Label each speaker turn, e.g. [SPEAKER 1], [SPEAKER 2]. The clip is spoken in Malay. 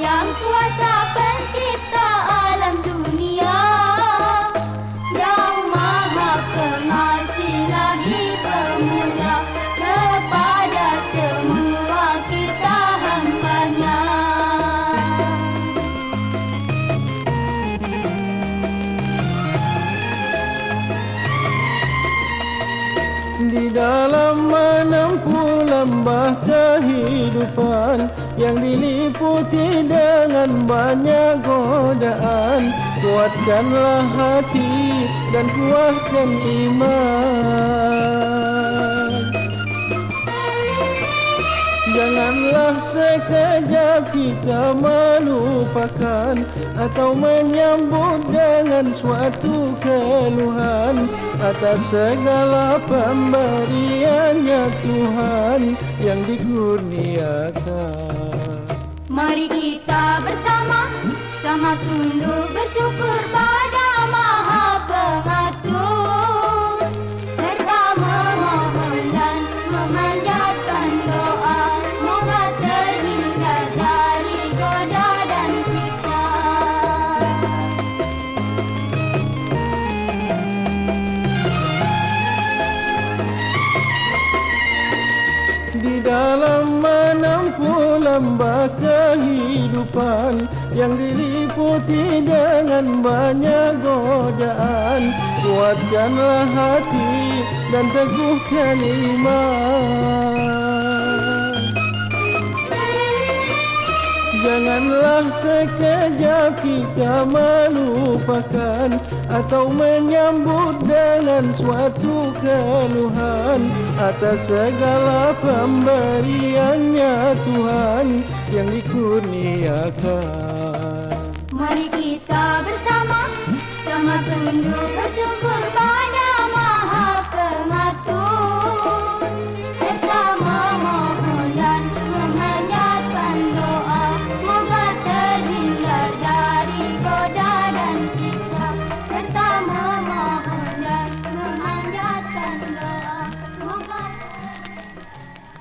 [SPEAKER 1] yang kuasa pencipta alam dunia. Yang maha pengasih lagi pemula Kepada semua kita hambanya.
[SPEAKER 2] Di dalam menempuh lembah kehidupan Yang diliputi dengan banyak godaan. Kuatkanlah hati dan kuatkan iman Janganlah sekejap kita melupakan Atau menyambut dengan suatu keluhan Atas segala pemberiannya Tuhan yang dikurniakan.
[SPEAKER 1] Mari kita bersama Sama tunduk bersyukur
[SPEAKER 2] Di dalam menempuh lembah kehidupan Yang diliputi dengan banyak godaan. Kuatkanlah hati dan teguhkan iman Janganlah sekejap kita melupakan Atau menyambut dengan suatu keluhan Atas segala pemberiannya Tuhan yang dikurniakan.
[SPEAKER 1] Mari kita bersama Sama tunduk